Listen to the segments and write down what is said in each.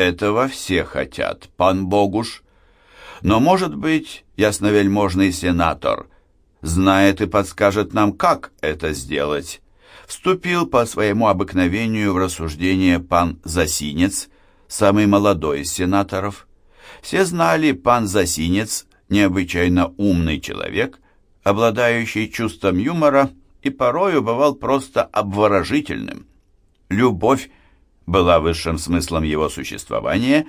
Этого все хотят, пан Богуш. Но, может быть, ясновельможный сенатор знает и подскажет нам, как это сделать. Вступил по своему обыкновению в рассуждение пан Засинец, самый молодой из сенаторов. Все знали, пан Засинец необычайно умный человек, обладающий чувством юмора и порою бывал просто обворожительным. Любовь была высшим смыслом его существования,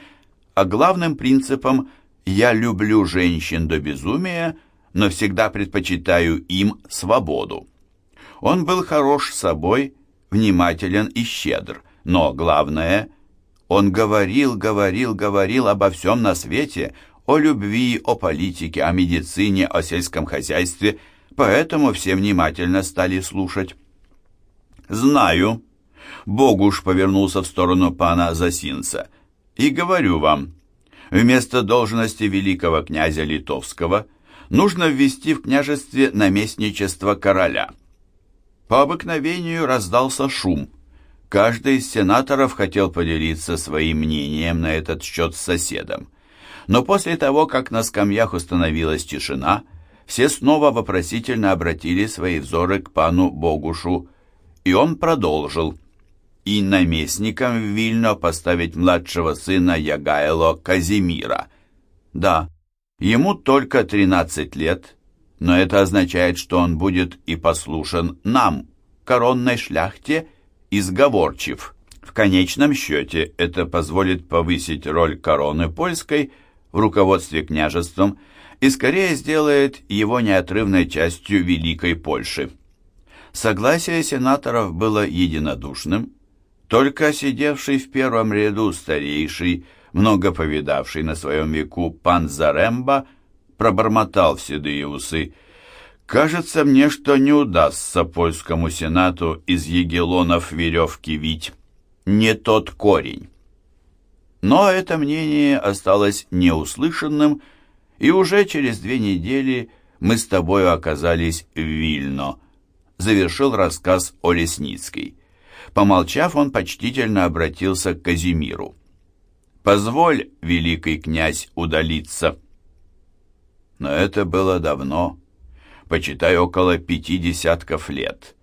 а главным принципом «я люблю женщин до безумия», но всегда предпочитаю им свободу. Он был хорош собой, внимателен и щедр, но главное, он говорил, говорил, говорил обо всем на свете, о любви, о политике, о медицине, о сельском хозяйстве, поэтому все внимательно стали слушать. «Знаю», — Богуш повернулся в сторону пана Засинца, — «и говорю вам, вместо должности великого князя Литовского нужно ввести в княжестве наместничество короля». По обыкновению раздался шум. Каждый из сенаторов хотел поделиться своим мнением на этот счет с соседом. Но после того, как на скамьях установилась тишина, все снова вопросительно обратили свои взоры к пану Богушу, и он продолжил. И наместником в Вильно поставить младшего сына Ягайло Казимира. Да, ему только 13 лет, но это означает, что он будет и послушен нам, коронной шляхте, и сговорчив. В конечном счете это позволит повысить роль короны польской в руководстве княжеством и скорее сделает его неотрывной частью Великой Польши. Согласие сенаторов было единодушным, только сидевший в первом ряду старейший, много повидавший на своем веку пан Заремба, пробормотал в седые усы. «Кажется мне, что не удастся польскому сенату из егелонов веревки вить. Не тот корень». Но это мнение осталось неуслышанным, и уже через две недели мы с тобою оказались в Вильно. Завершил рассказ о Лесницкой. Помолчав, он почтительно обратился к Казимиру. «Позволь, великий князь, удалиться». Но это было давно, почитай, около пяти десятков лет,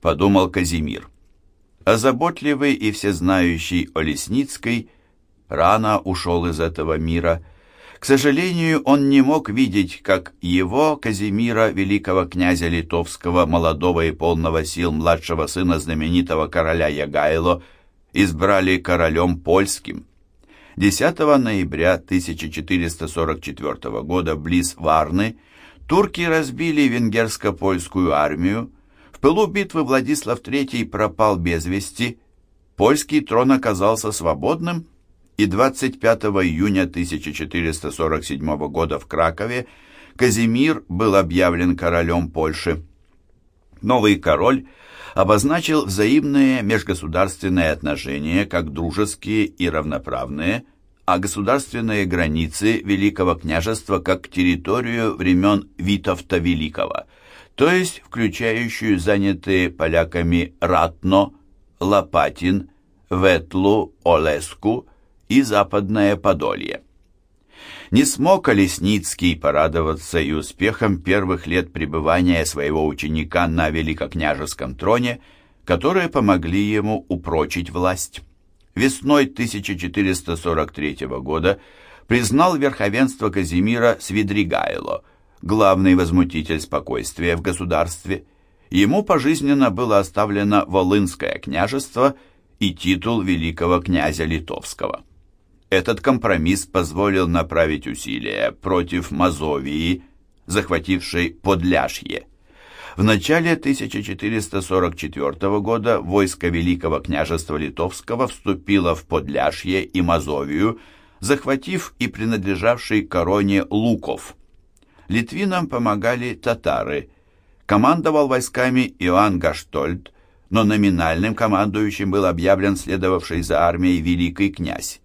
подумал Казимир. А заботливый и всезнающий о Лесницкой – рано ушел из этого мира. К сожалению, он не мог видеть, как его, Казимира, великого князя Литовского, молодого и полного сил младшего сына знаменитого короля Ягайло, избрали королем польским. 10 ноября 1444 года близ Варны турки разбили венгерско-польскую армию, в пылу битвы Владислав III пропал без вести, польский трон оказался свободным, и 25 июня 1447 года в Кракове Казимир был объявлен королем Польши. Новый король обозначил взаимные межгосударственные отношения как дружеские и равноправные, а государственные границы Великого княжества как территорию времен Витовта Великого, то есть включающую занятые поляками Ратно, Лопатин, Ветлу, Олеску, и Западное Подолье. Не смог Колесницкий порадоваться и успехом первых лет пребывания своего ученика на великокняжеском троне, которые помогли ему упрочить власть. Весной 1443 года признал верховенство Казимира Свидригайло, главный возмутитель спокойствия в государстве. Ему пожизненно было оставлено Волынское княжество и титул великого князя Литовского. Этот компромисс позволил направить усилия против Мазовии, захватившей Подляшье. В начале 1444 года войско Великого княжества Литовского вступило в Подляшье и Мазовию, захватив и принадлежавший короне Луков. Литвинам помогали татары. Командовал войсками Иоанн Гаштольд, но номинальным командующим был объявлен следовавший за армией великий князь.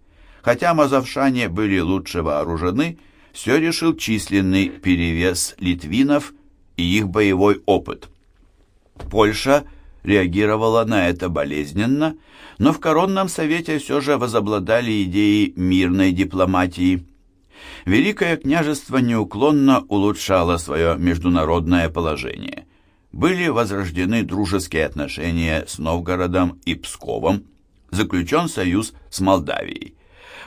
Хотя мазовшане были лучше вооружены, все решил численный перевес литвинов и их боевой опыт. Польша реагировала на это болезненно, но в коронном совете все же возобладали идеи мирной дипломатии. Великое княжество неуклонно улучшало свое международное положение. Были возрождены дружеские отношения с Новгородом и Псковом, заключен союз с Молдавией.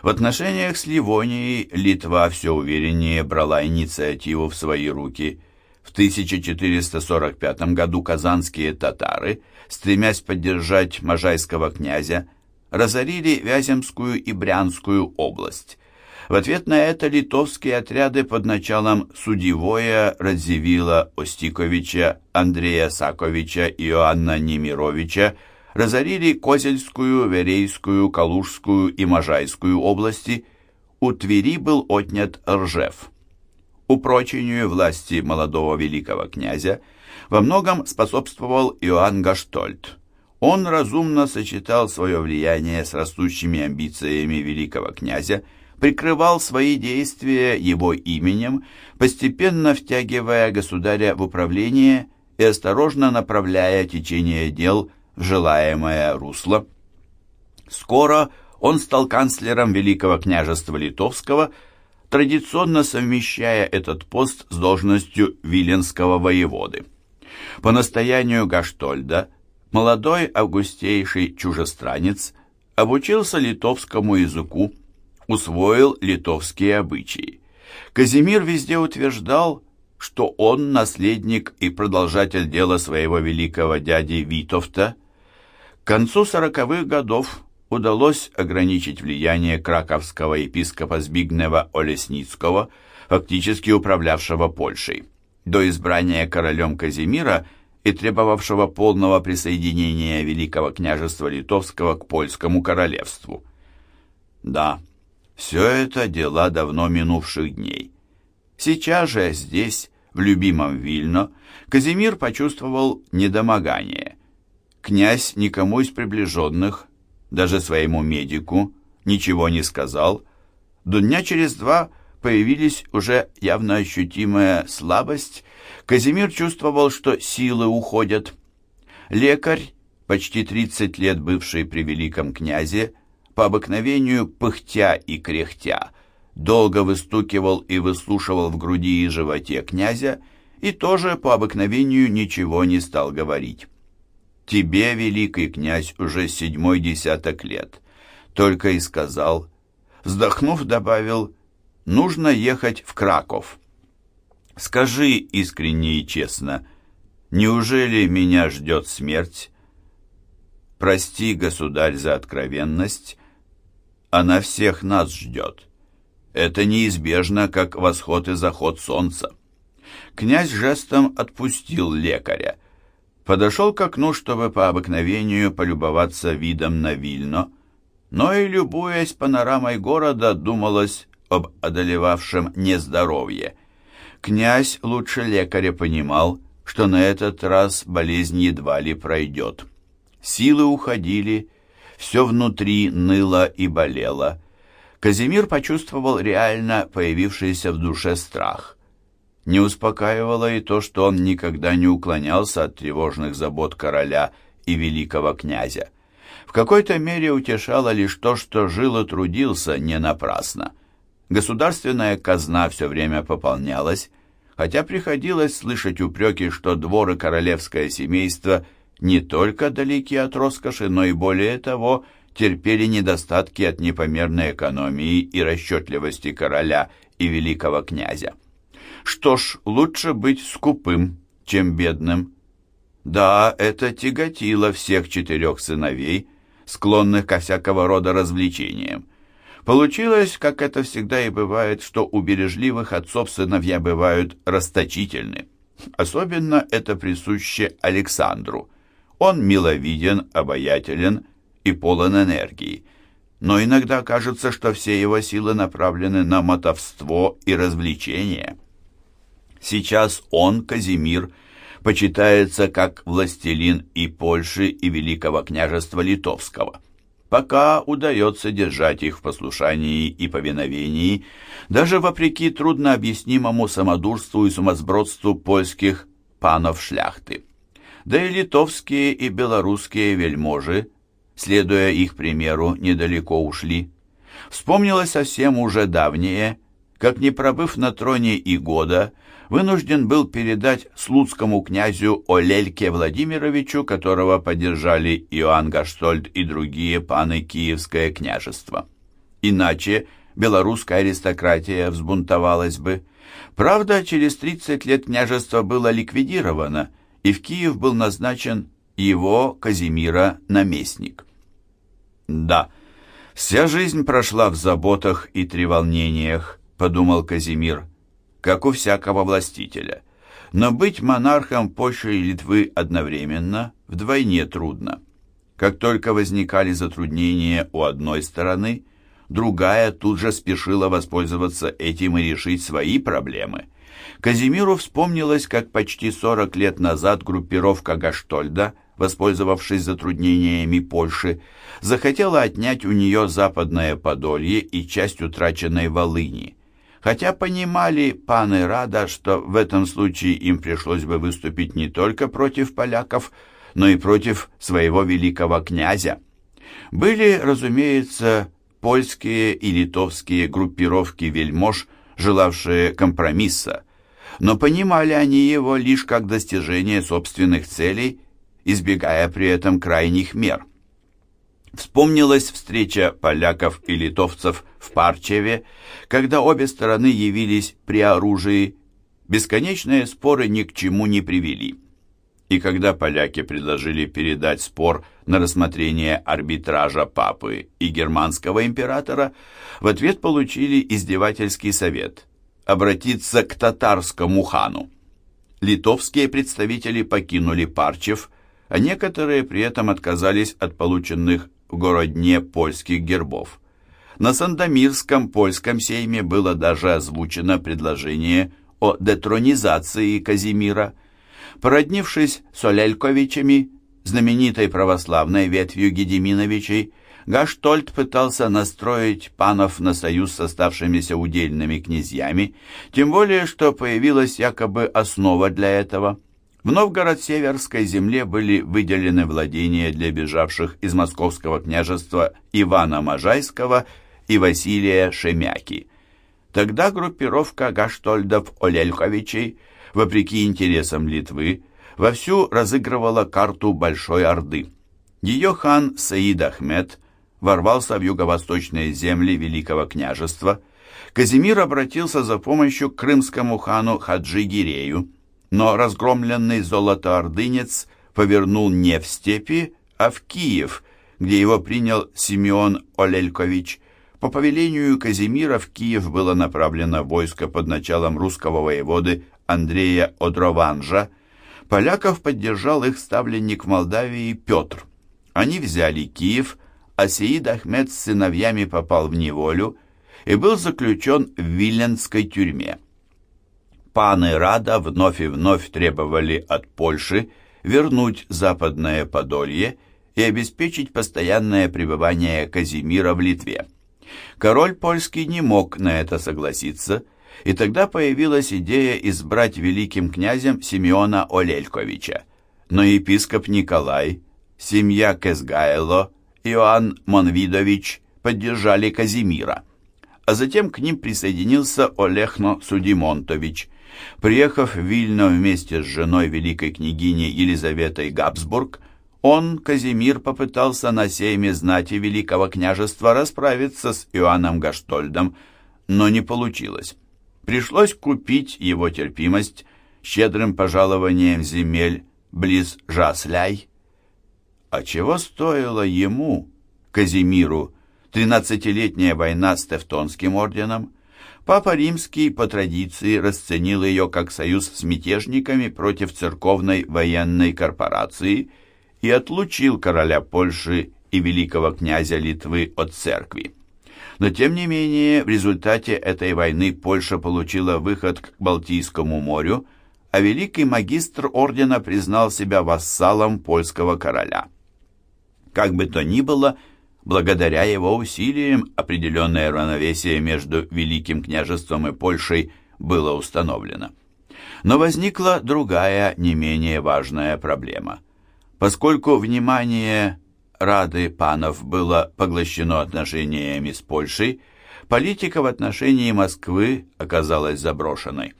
В отношениях с Ливонией Литва все увереннее брала инициативу в свои руки. В 1445 году казанские татары, стремясь поддержать можайского князя, разорили Вяземскую и Брянскую область. В ответ на это литовские отряды под началом Судивоя, Радзивилла, Остиковича, Андрея Саковича и Иоанна Немировича разорили Козельскую, Верейскую, Калужскую и Можайскую области, у Твери был отнят Ржев. Упрочению власти молодого великого князя во многом способствовал Иоанн Гаштольд. Он разумно сочетал свое влияние с растущими амбициями великого князя, прикрывал свои действия его именем, постепенно втягивая государя в управление и осторожно направляя течение дел желаемое русло. Скоро он стал канцлером Великого княжества Литовского, традиционно совмещая этот пост с должностью Виленского воеводы. По настоянию Гаштольда молодой августейший чужестранец обучился литовскому языку, усвоил литовские обычаи. Казимир везде утверждал, что он наследник и продолжатель дела своего великого дяди Витовта. К концу сороковых годов удалось ограничить влияние краковского епископа Збигнева Олесницкого, фактически управлявшего Польшей. До избрания королем Казимира и требовавшего полного присоединения Великого княжества Литовского к польскому королевству. Да, все это дела давно минувших дней. Сейчас же здесь, в любимом Вильно, Казимир почувствовал недомогание. Князь никому из приближенных даже своему медику, ничего не сказал. До дня через два появились уже явно ощутимая слабость. Казимир чувствовал, что силы уходят. Лекарь, почти 30 лет бывший при великом князе, по обыкновению пыхтя и кряхтя, долго выстукивал и выслушивал в груди и животе князя и тоже по обыкновению ничего не стал говорить. Тебе, великий князь, уже седьмой десяток лет. Только и сказал. Вздохнув, добавил, нужно ехать в Краков. Скажи искренне и честно, неужели меня ждет смерть? Прости, государь, за откровенность. Она всех нас ждет. Это неизбежно, как восход и заход солнца. Князь жестом отпустил лекаря подошел к окну, чтобы по обыкновению полюбоваться видом на Вильно, но и, любуясь панорамой города, думалось об одолевавшем нездоровье. Князь лучше лекаря понимал, что на этот раз болезнь едва ли пройдет. Силы уходили, все внутри ныло и болело. Казимир почувствовал реально появившийся в душе страх – не успокаивало и то, что он никогда не уклонялся от тревожных забот короля и великого князя. В какой-то мере утешало лишь то, что жил и трудился не напрасно. Государственная казна все время пополнялась, хотя приходилось слышать упреки, что двор и королевское семейство не только далеки от роскоши, но и более того терпели недостатки от непомерной экономии и расчетливости короля и великого князя. Что ж, лучше быть скупым, чем бедным. Да, это тяготило всех четырех сыновей, склонных ко всякого рода развлечениям. Получилось, как это всегда и бывает, что у бережливых отцов сыновья бывают расточительны. Особенно это присуще Александру. Он миловиден, обаятелен и полон энергии. Но иногда кажется, что все его силы направлены на мотовство и развлечения. Сейчас он, Казимир, почитается как властелин и Польши, и Великого княжества Литовского. Пока удается держать их в послушании и повиновении, даже вопреки труднообъяснимому самодурству и сумасбродству польских панов шляхты. да и литовские и белорусские вельможи, следуя их примеру, недалеко ушли. Вспомнилось совсем уже давнее, как не пробыв на троне и года, вынужден был передать слуцкому князю Олельке Владимировичу, которого поддержали Иоанн Гаштольд и другие паны Киевское княжество. Иначе белорусская аристократия взбунтовалась бы. Правда, через 30 лет княжество было ликвидировано, и в Киев был назначен его, Казимира, наместник. Да, вся жизнь прошла в заботах и треволнениях, подумал Казимир, как у всякого властителя. Но быть монархом Польши и Литвы одновременно вдвойне трудно. Как только возникали затруднения у одной стороны, другая тут же спешила воспользоваться этим и решить свои проблемы. Казимиру вспомнилось, как почти 40 лет назад группировка Гаштольда, воспользовавшись затруднениями Польши, захотела отнять у нее западное Подолье и часть утраченной Волыни. Хотя понимали паны Рада, что в этом случае им пришлось бы выступить не только против поляков, но и против своего великого князя. Были, разумеется, польские и литовские группировки вельмож, желавшие компромисса, но понимали они его лишь как достижение собственных целей, избегая при этом крайних мер. Вспомнилась встреча поляков и литовцев в Парчеве, когда обе стороны явились при оружии. Бесконечные споры ни к чему не привели. И когда поляки предложили передать спор на рассмотрение арбитража папы и германского императора, в ответ получили издевательский совет – обратиться к татарскому хану. Литовские представители покинули Парчев, а некоторые при этом отказались от полученных городне польских гербов. На Сандомирском польском сейме было даже озвучено предложение о детронизации Казимира – Породнившись с Олельковичами, знаменитой православной ветвью Гедеминовичей, Гаштольд пытался настроить панов на союз с оставшимися удельными князьями, тем более, что появилась якобы основа для этого. В Новгород-Северской земле были выделены владения для бежавших из московского княжества Ивана Можайского и Василия Шемяки. Тогда группировка Гаштольдов-Олельковичей – вопреки интересам Литвы, вовсю разыгрывала карту Большой Орды. Ее хан Саид Ахмед ворвался в юго-восточные земли Великого княжества. Казимир обратился за помощью к крымскому хану Хаджи Гирею, но разгромленный золотоордынец повернул не в степи, а в Киев, где его принял Симеон Олелькович. По повелению Казимира в Киев было направлено войско под началом русского воеводы Андрея Одрованжа, поляков поддержал их ставленник в Молдавии Петр. Они взяли Киев, а Сеид Ахмед с сыновьями попал в неволю и был заключен в Виленской тюрьме. Паны Рада вновь и вновь требовали от Польши вернуть Западное Подолье и обеспечить постоянное пребывание Казимира в Литве. Король польский не мог на это согласиться и тогда появилась идея избрать великим князем Симеона Олельковича. Но епископ Николай, семья Кезгайло, Иоанн Монвидович поддержали Казимира. А затем к ним присоединился Олехно Судимонтович. Приехав в Вильно вместе с женой великой княгини Елизаветой Габсбург, он, Казимир, попытался на сейме знати Великого княжества расправиться с Иоанном Гаштольдом, но не получилось. Пришлось купить его терпимость щедрым пожалованием земель близ Жасляй. А чего стоило ему, Казимиру, тринадцатилетняя война с Тевтонским орденом? Папа Римский по традиции расценил ее как союз с мятежниками против церковной военной корпорации и отлучил короля Польши и великого князя Литвы от церкви. Но тем не менее, в результате этой войны Польша получила выход к Балтийскому морю, а великий магистр ордена признал себя вассалом польского короля. Как бы то ни было, благодаря его усилиям определенное равновесие между Великим княжеством и Польшей было установлено. Но возникла другая, не менее важная проблема. Поскольку внимание Рады панов было поглощено отношениями с Польшей, политика в отношении Москвы оказалась заброшенной.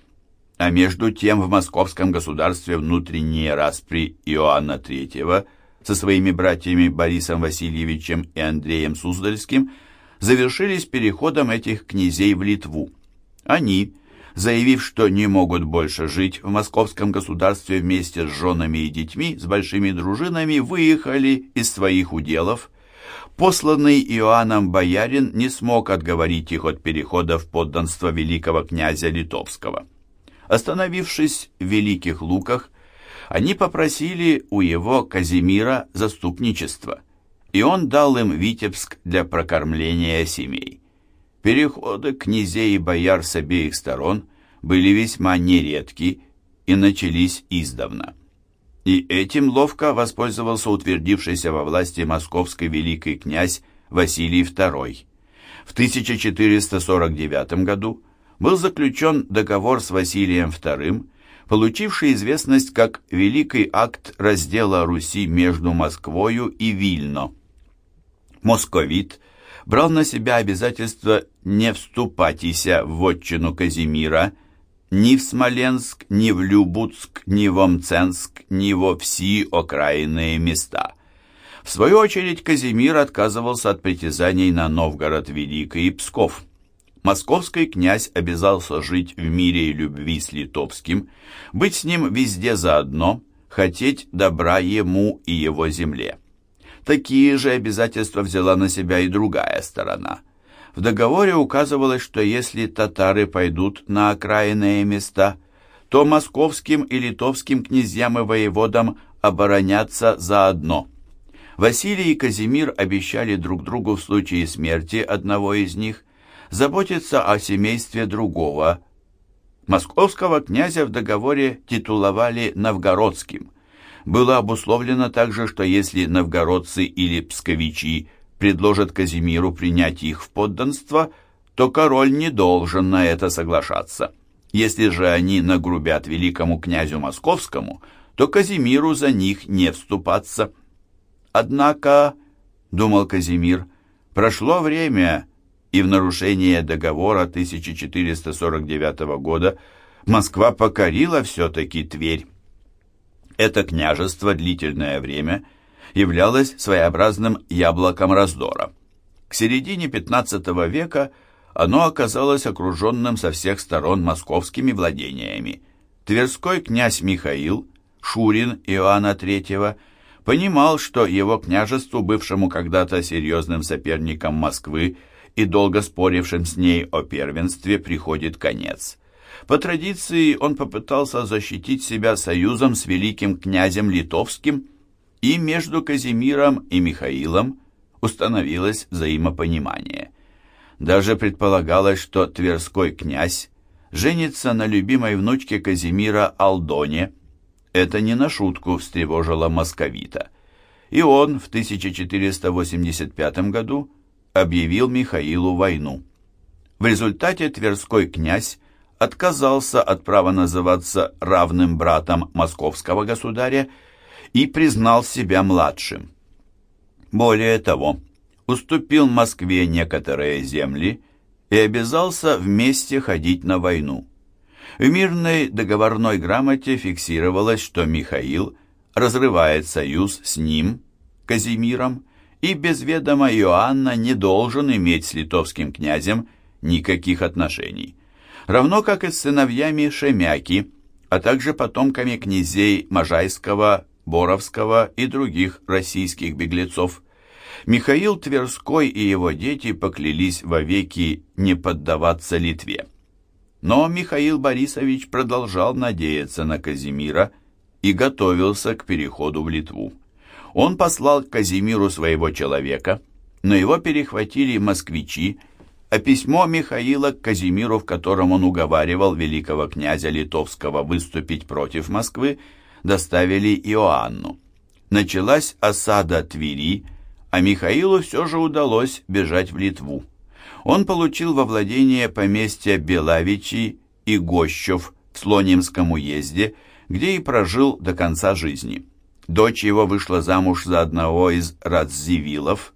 А между тем в московском государстве внутренние распри Иоанна III со своими братьями Борисом Васильевичем и Андреем Суздальским завершились переходом этих князей в Литву. Они, заявив, что не могут больше жить в московском государстве вместе с женами и детьми, с большими дружинами, выехали из своих уделов. Посланный Иоанном боярин не смог отговорить их от перехода в подданство великого князя Литовского. Остановившись в Великих Луках, они попросили у его Казимира заступничества, и он дал им Витебск для прокормления семей. Переходы князей и бояр с обеих сторон были весьма нередки и начались издавна. И этим ловко воспользовался утвердившийся во власти московский великий князь Василий II. В 1449 году был заключен договор с Василием II, получивший известность как Великий акт раздела Руси между Москвою и Вильно. Московит – брал на себя обязательство не вступатися в отчину Казимира ни в Смоленск, ни в Любутск, ни в Омценск, ни во все окраинные места. В свою очередь Казимир отказывался от притязаний на Новгород Великий и Псков. Московский князь обязался жить в мире и любви с литовским, быть с ним везде заодно, хотеть добра ему и его земле. Такие же обязательства взяла на себя и другая сторона. В договоре указывалось, что если татары пойдут на окраинные места, то московским и литовским князьям и воеводам оборонятся заодно. Василий и Казимир обещали друг другу в случае смерти одного из них заботиться о семействе другого. Московского князя в договоре титуловали новгородским – было обусловлено также, что если новгородцы или псковичи предложат Казимиру принять их в подданство, то король не должен на это соглашаться. Если же они нагрубят великому князю московскому, то Казимиру за них не вступаться. Однако, думал Казимир, прошло время, и в нарушение договора 1449 года Москва покорила все-таки Тверь. Это княжество длительное время являлось своеобразным яблоком раздора. К середине XV века оно оказалось окруженным со всех сторон московскими владениями. Тверской князь Михаил, Шурин Иоанна III, понимал, что его княжеству, бывшему когда-то серьезным соперником Москвы и долго спорившим с ней о первенстве, приходит конец. По традиции он попытался защитить себя союзом с великим князем Литовским, и между Казимиром и Михаилом установилось взаимопонимание. Даже предполагалось, что Тверской князь женится на любимой внучке Казимира Алдоне. Это не на шутку встревожило московита. И он в 1485 году объявил Михаилу войну. В результате Тверской князь отказался от права называться равным братом московского государя и признал себя младшим. Более того, уступил Москве некоторые земли и обязался вместе ходить на войну. В мирной договорной грамоте фиксировалось, что Михаил разрывает союз с ним, Казимиром, и без ведома Иоанна не должен иметь с литовским князем никаких отношений равно как и с сыновьями Шемяки, а также потомками князей Можайского, Боровского и других российских беглецов. Михаил Тверской и его дети поклялись вовеки не поддаваться Литве. Но Михаил Борисович продолжал надеяться на Казимира и готовился к переходу в Литву. Он послал к Казимиру своего человека, но его перехватили москвичи а письмо Михаила к Казимиру, в котором он уговаривал великого князя Литовского выступить против Москвы, доставили Иоанну. Началась осада Твери, а Михаилу все же удалось бежать в Литву. Он получил во владение поместья Белавичи и Гощев в Слонимском уезде, где и прожил до конца жизни. Дочь его вышла замуж за одного из Радзивиллов.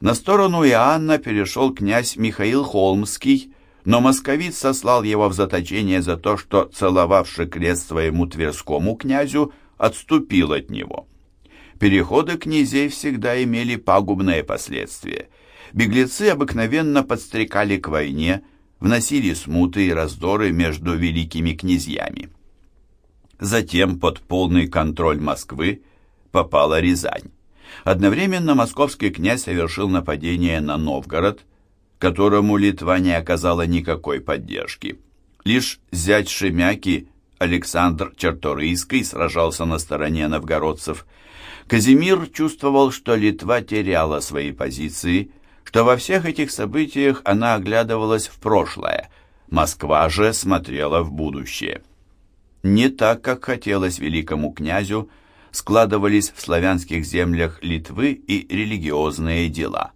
На сторону Иоанна перешел князь Михаил Холмский, но московит сослал его в заточение за то, что, целовавший крест своему тверскому князю, отступил от него. Переходы князей всегда имели пагубные последствия. Беглецы обыкновенно подстрекали к войне, вносили смуты и раздоры между великими князьями. Затем под полный контроль Москвы попала Рязань. Одновременно московский князь совершил нападение на Новгород, которому Литва не оказала никакой поддержки. Лишь зять Шемяки Александр Черторийский сражался на стороне новгородцев. Казимир чувствовал, что Литва теряла свои позиции, что во всех этих событиях она оглядывалась в прошлое, Москва же смотрела в будущее. Не так, как хотелось великому князю, складывались в славянских землях Литвы и религиозные дела.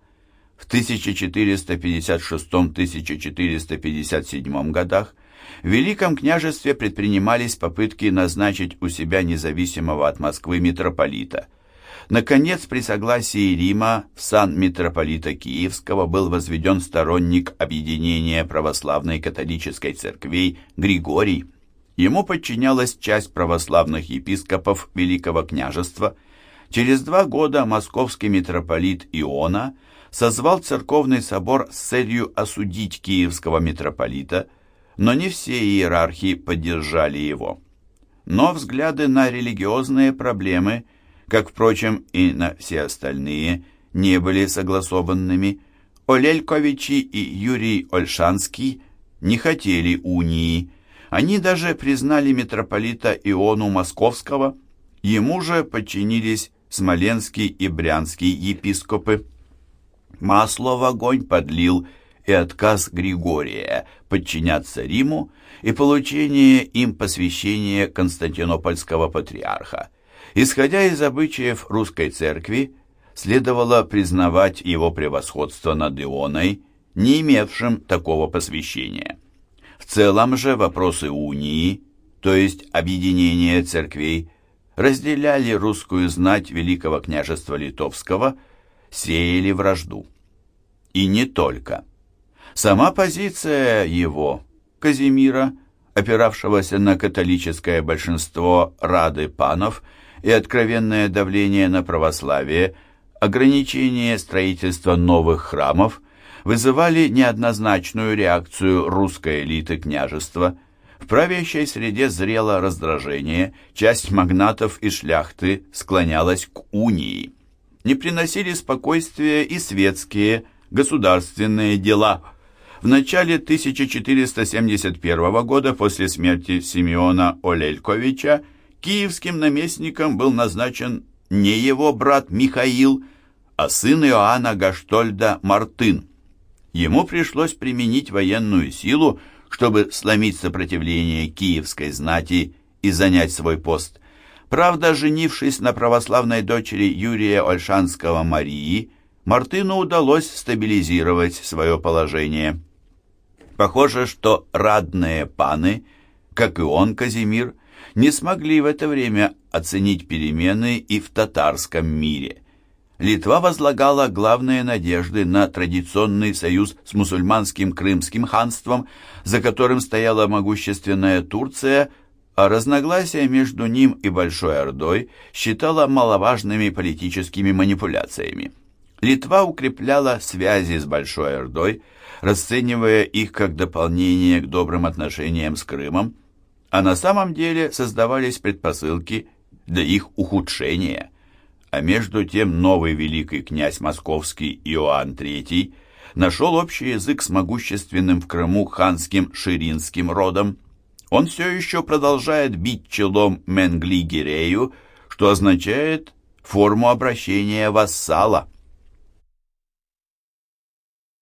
В 1456-1457 годах в Великом княжестве предпринимались попытки назначить у себя независимого от Москвы митрополита. Наконец, при согласии Рима в сан митрополита Киевского был возведен сторонник объединения православной католической церквей Григорий. Ему подчинялась часть православных епископов Великого княжества. Через два года московский митрополит Иона созвал церковный собор с целью осудить киевского митрополита – но не все иерархи поддержали его. Но взгляды на религиозные проблемы, как, впрочем, и на все остальные, не были согласованными. Олельковичи и Юрий Ольшанский не хотели унии. Они даже признали митрополита Иону Московского, ему же подчинились Смоленский и Брянский епископы. Масло в огонь подлил и отказ Григория подчиняться Риму и получение им посвящения Константинопольского патриарха. Исходя из обычаев русской церкви, следовало признавать его превосходство над Ионой, не имевшим такого посвящения. В целом же вопросы унии, то есть объединения церквей, разделяли русскую знать Великого княжества Литовского, сеяли вражду. И не только. Сама позиция его, Казимира, опиравшегося на католическое большинство Рады панов и откровенное давление на православие, ограничение строительства новых храмов, вызывали неоднозначную реакцию русской элиты княжества. В правящей среде зрело раздражение, часть магнатов и шляхты склонялась к унии. Не приносили спокойствия и светские, государственные дела – в начале 1471 года, после смерти Симеона Олельковича, киевским наместником был назначен не его брат Михаил, а сын Иоанна Гаштольда Мартын. Ему пришлось применить военную силу, чтобы сломить сопротивление киевской знати и занять свой пост. Правда, женившись на православной дочери Юрия Ольшанского Марии, Мартыну удалось стабилизировать свое положение. Похоже, что радные паны, как и он, Казимир, не смогли в это время оценить перемены и в татарском мире. Литва возлагала главные надежды на традиционный союз с мусульманским крымским ханством, за которым стояла могущественная Турция, а разногласия между ним и Большой Ордой считала маловажными политическими манипуляциями. Литва укрепляла связи с Большой Ордой, расценивая их как дополнение к добрым отношениям с Крымом, а на самом деле создавались предпосылки для их ухудшения. А между тем новый великий князь московский Иоанн III нашел общий язык с могущественным в Крыму ханским ширинским родом. Он все еще продолжает бить челом Менгли-Гирею, что означает форму обращения вассала.